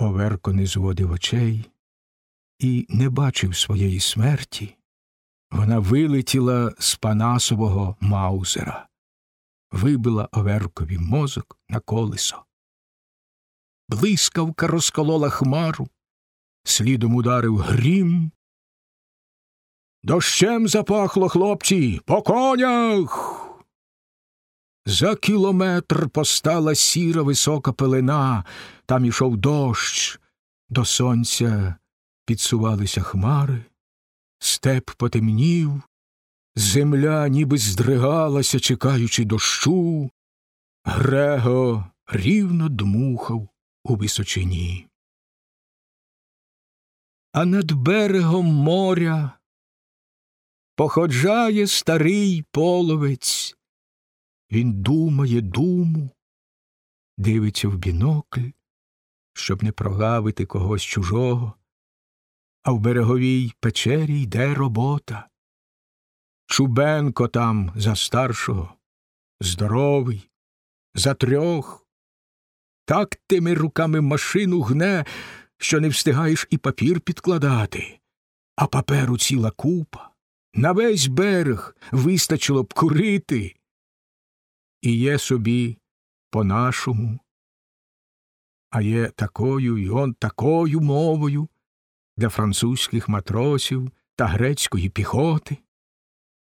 Оверко не зводив очей і не бачив своєї смерті. Вона вилетіла з Панасового маузера, вибила Оверкові мозок на колесо. Блискавка розколола хмару, слідом ударив грім. Дощем запахло хлопці, по конях. За кілометр постала сіра висока пелена, там ішов дощ, до сонця підсувалися хмари, степ потемнів, земля ніби здригалася, чекаючи дощу, Грего рівно дмухав у височині. А над берегом моря походжає старий половець. Він думає думу, дивиться в бінокль, щоб не прогавити когось чужого, а в береговій печері йде робота. Чубенко там за старшого, здоровий, за трьох. Так тими руками машину гне, що не встигаєш і папір підкладати, а паперу ціла купа. На весь берег вистачило б курити. І є собі по-нашому, а є такою і он такою мовою для французьких матросів та грецької піхоти.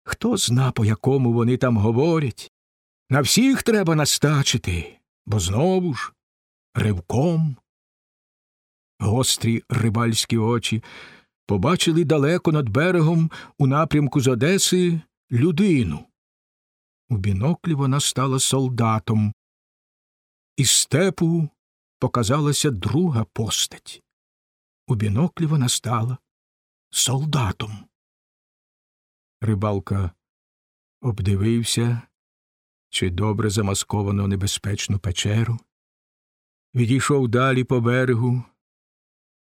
Хто зна, по якому вони там говорять? На всіх треба настачити, бо знову ж ривком. Гострі рибальські очі побачили далеко над берегом у напрямку з Одеси людину. У біноклі вона стала солдатом. Із степу показалася друга постать. У біноклі вона стала солдатом. Рибалка обдивився, чи добре замасковано небезпечну печеру, відійшов далі по берегу,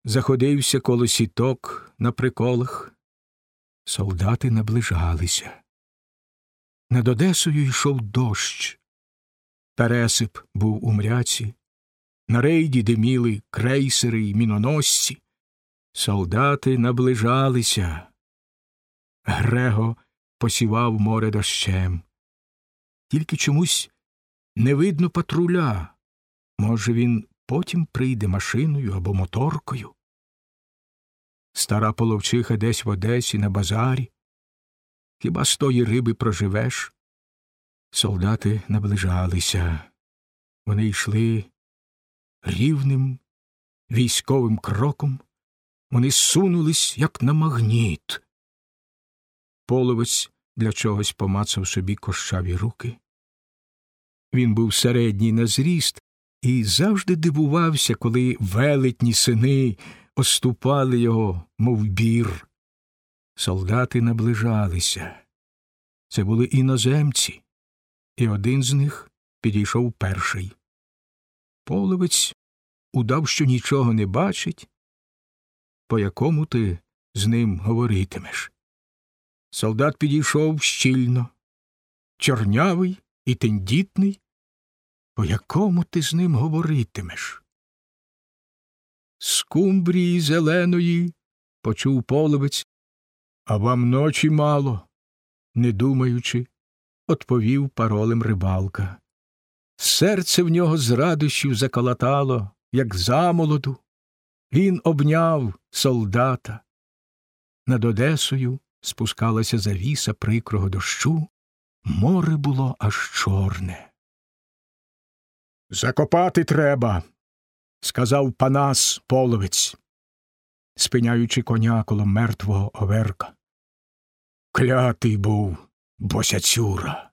заходився коло сіток на приколах. Солдати наближалися. Над Одесою йшов дощ. Пересип був у мряці, на рейді диміли крейсери й міноносці. Солдати наближалися. Грего посівав море дощем. Тільки чомусь не видно патруля. Може, він потім прийде машиною або моторкою. Стара половчиха десь в Одесі на базарі. Хіба з тої риби проживеш? Солдати наближалися. Вони йшли рівним військовим кроком. Вони сунулись, як на магніт. Половець для чогось помацав собі кощаві руки. Він був середній на зріст і завжди дивувався, коли велетні сини оступали його, мов бір. Солдати наближалися. Це були іноземці, і один з них підійшов перший. Половець удав, що нічого не бачить, по якому ти з ним говоритимеш. Солдат підійшов щільно, чорнявий і тендітний, по якому ти з ним говоритимеш. Скумбрії зеленої, почув половець, а вам ночі мало, не думаючи, отповів паролем рибалка. Серце в нього з радощів заколотало, як замолоду. Він обняв солдата. Над Одесою спускалася завіса прикрого дощу, море було аж чорне. Закопати треба, сказав Панас половець, спиняючи коня коло мертвого оверка. Клятий був босяцюра.